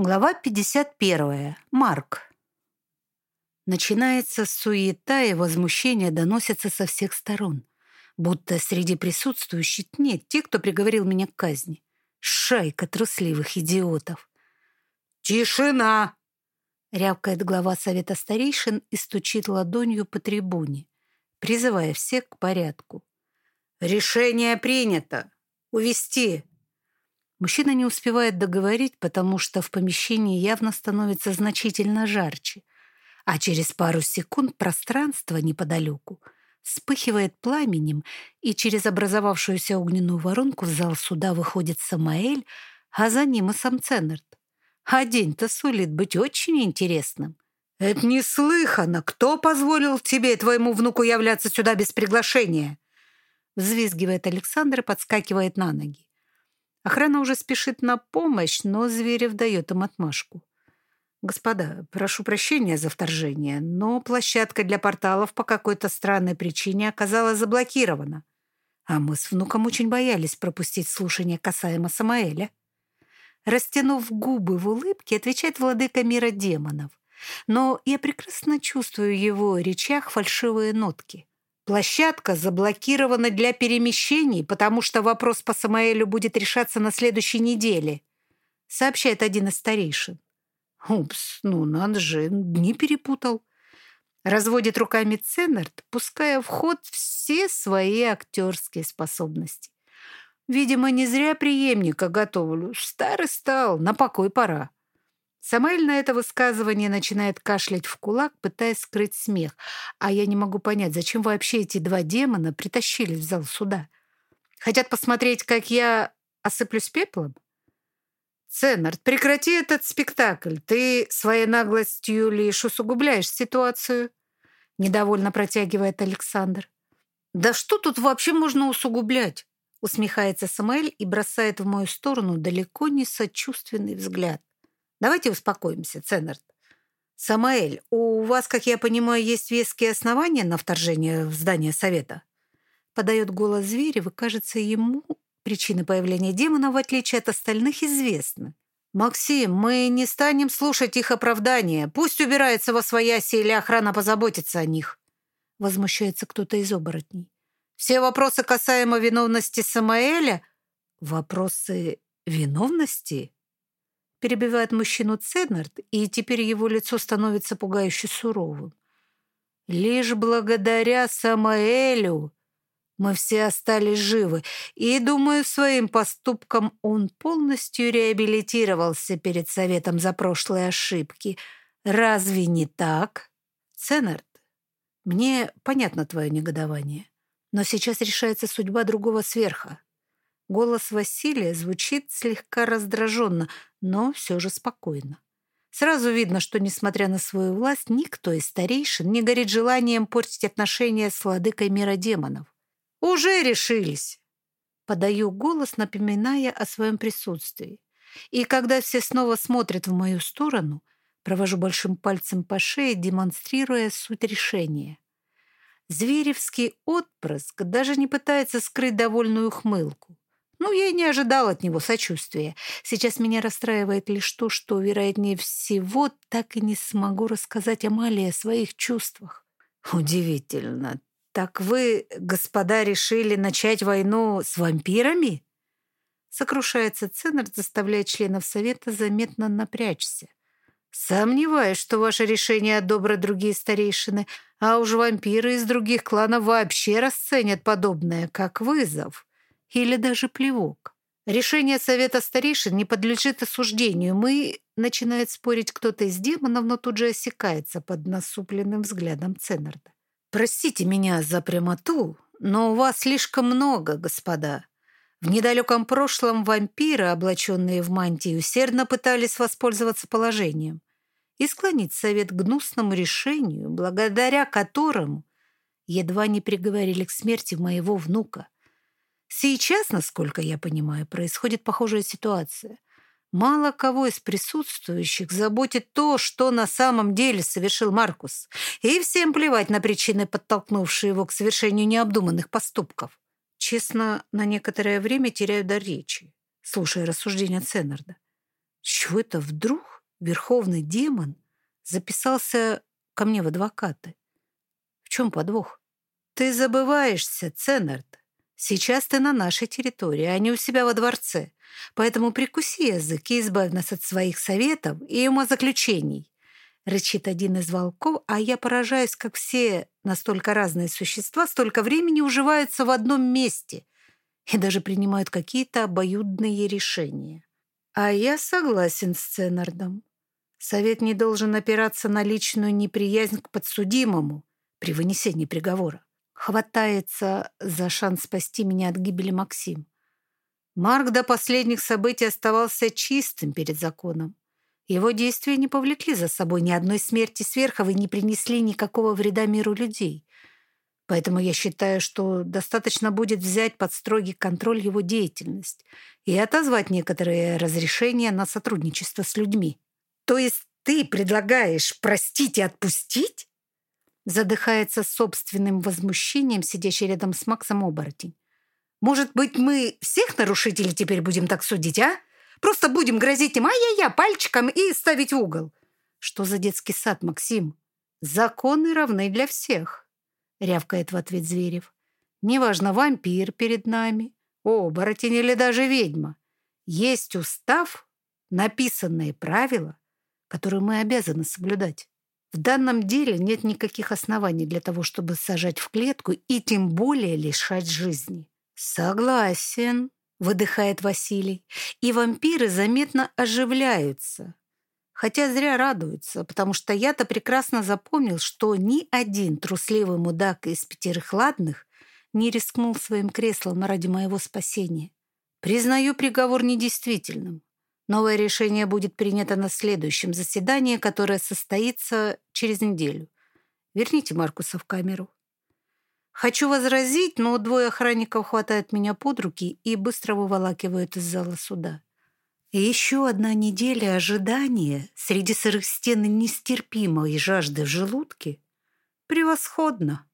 Глава 51. Марк. Начинается суета, и возмущение доносятся со всех сторон. Будто среди присутствующих нет тех, кто приговорил меня к казни. Шайка трусливых идиотов. «Тишина!» — рявкает глава совета старейшин и стучит ладонью по трибуне, призывая всех к порядку. «Решение принято! Увести Мужчина не успевает договорить, потому что в помещении явно становится значительно жарче, а через пару секунд пространство неподалеку вспыхивает пламенем, и через образовавшуюся огненную воронку в зал суда выходит Самаэль, а за ним и сам Ценнерт. А день-то сулит быть очень интересным. «Это неслыханно! Кто позволил тебе, твоему внуку, являться сюда без приглашения?» Взвизгивает Александр и подскакивает на ноги. Охрана уже спешит на помощь, но Зверев дает им отмашку. «Господа, прошу прощения за вторжение, но площадка для порталов по какой-то странной причине оказалась заблокирована. А мы с внуком очень боялись пропустить слушание касаемо Самаэля». Растянув губы в улыбке, отвечает владыка мира демонов. Но я прекрасно чувствую в его речах фальшивые нотки. Площадка заблокирована для перемещений, потому что вопрос по Самаэлю будет решаться на следующей неделе, сообщает один из старейшин. Упс, ну надо же, не перепутал. Разводит руками Ценнерт, пуская в ход все свои актерские способности. Видимо, не зря преемника готовлю. Старый стал, на покой пора. Самаэль на это высказывание начинает кашлять в кулак, пытаясь скрыть смех. А я не могу понять, зачем вообще эти два демона притащились в зал суда? Хотят посмотреть, как я осыплюсь пеплом? Ценнард, прекрати этот спектакль. Ты своей наглостью лишь усугубляешь ситуацию. Недовольно протягивает Александр. Да что тут вообще можно усугублять? Усмехается Самаэль и бросает в мою сторону далеко не сочувственный взгляд. Давайте успокоимся, Ценнерт. Самаэль, у вас, как я понимаю, есть веские основания на вторжение в здание совета? Подает голос зверя, и, кажется, ему причины появления демона, в отличие от остальных, известны. «Максим, мы не станем слушать их оправдания. Пусть убирается во свояси или охрана позаботится о них», — возмущается кто-то из оборотней. «Все вопросы касаемо виновности Самаэля...» «Вопросы виновности?» Перебивает мужчину Ценнард, и теперь его лицо становится пугающе суровым. Лишь благодаря Самаэлю мы все остались живы, и, думаю, своим поступком он полностью реабилитировался перед Советом за прошлые ошибки. Разве не так? Ценнард, мне понятно твое негодование, но сейчас решается судьба другого сверха. Голос Василия звучит слегка раздраженно, но все же спокойно. Сразу видно, что, несмотря на свою власть, никто из старейшин не горит желанием портить отношения с владыкой мира демонов. «Уже решились!» Подаю голос, напоминая о своем присутствии. И когда все снова смотрят в мою сторону, провожу большим пальцем по шее, демонстрируя суть решения. Зверевский отпрыск даже не пытается скрыть довольную ухмылку. Ну, я и не ожидал от него сочувствия. Сейчас меня расстраивает лишь то, что, вероятнее всего, так и не смогу рассказать Амалии о своих чувствах. Удивительно. Так вы, господа, решили начать войну с вампирами? Сокрушается Ценнерт, заставляя членов Совета заметно напрячься. Сомневаюсь, что ваше решение одобрят другие старейшины, а уж вампиры из других кланов вообще расценят подобное как вызов или даже плевок. Решение совета старейшин не подлежит осуждению. Мы начинает спорить кто-то из демонов, но тут же осекается под насупленным взглядом Ценнерда. Простите меня за прямоту, но у вас слишком много, господа. В недалеком прошлом вампиры, облаченные в мантию, усердно пытались воспользоваться положением и склонить совет к гнусному решению, благодаря которому едва не приговорили к смерти моего внука. Сейчас, насколько я понимаю, происходит похожая ситуация. Мало кого из присутствующих заботит то, что на самом деле совершил Маркус, и всем плевать на причины, подтолкнувшие его к совершению необдуманных поступков. Честно, на некоторое время теряю дар речи, слушая рассуждения Ценнерда. чего это вдруг верховный демон записался ко мне в адвокаты? В чем подвох? Ты забываешься, Ценнард. Сейчас ты на нашей территории, а не у себя во дворце. Поэтому прикуси язык и избавь нас от своих советов и умозаключений. Рычит один из волков, а я поражаюсь, как все настолько разные существа столько времени уживаются в одном месте и даже принимают какие-то обоюдные решения. А я согласен с Ценнардом. Совет не должен опираться на личную неприязнь к подсудимому при вынесении приговора. Хватается за шанс спасти меня от гибели Максим. Марк до последних событий оставался чистым перед законом. Его действия не повлекли за собой ни одной смерти сверхов и не принесли никакого вреда миру людей. Поэтому я считаю, что достаточно будет взять под строгий контроль его деятельность и отозвать некоторые разрешения на сотрудничество с людьми. То есть ты предлагаешь простить и отпустить? Задыхается собственным возмущением сидящий рядом с Максом оборотень. Может быть, мы всех нарушителей теперь будем так судить, а? Просто будем грозить им ай-яй-я пальчиком и ставить в угол. Что за детский сад, Максим? Законы равны для всех, рявкает в ответ Зверев. Неважно, вампир перед нами, оборотень или даже ведьма. Есть устав, написанные правила, которые мы обязаны соблюдать. В данном деле нет никаких оснований для того, чтобы сажать в клетку и тем более лишать жизни. «Согласен», — выдыхает Василий, и вампиры заметно оживляются. Хотя зря радуются, потому что я-то прекрасно запомнил, что ни один трусливый мудак из пятерых ладных не рискнул своим креслом ради моего спасения. Признаю приговор недействительным. Новое решение будет принято на следующем заседании, которое состоится через неделю. Верните Маркуса в камеру. Хочу возразить, но двое охранников хватают меня под руки и быстро выволакивают из зала суда. И еще одна неделя ожидания среди сырых стен нестерпимой жажды в желудке превосходно.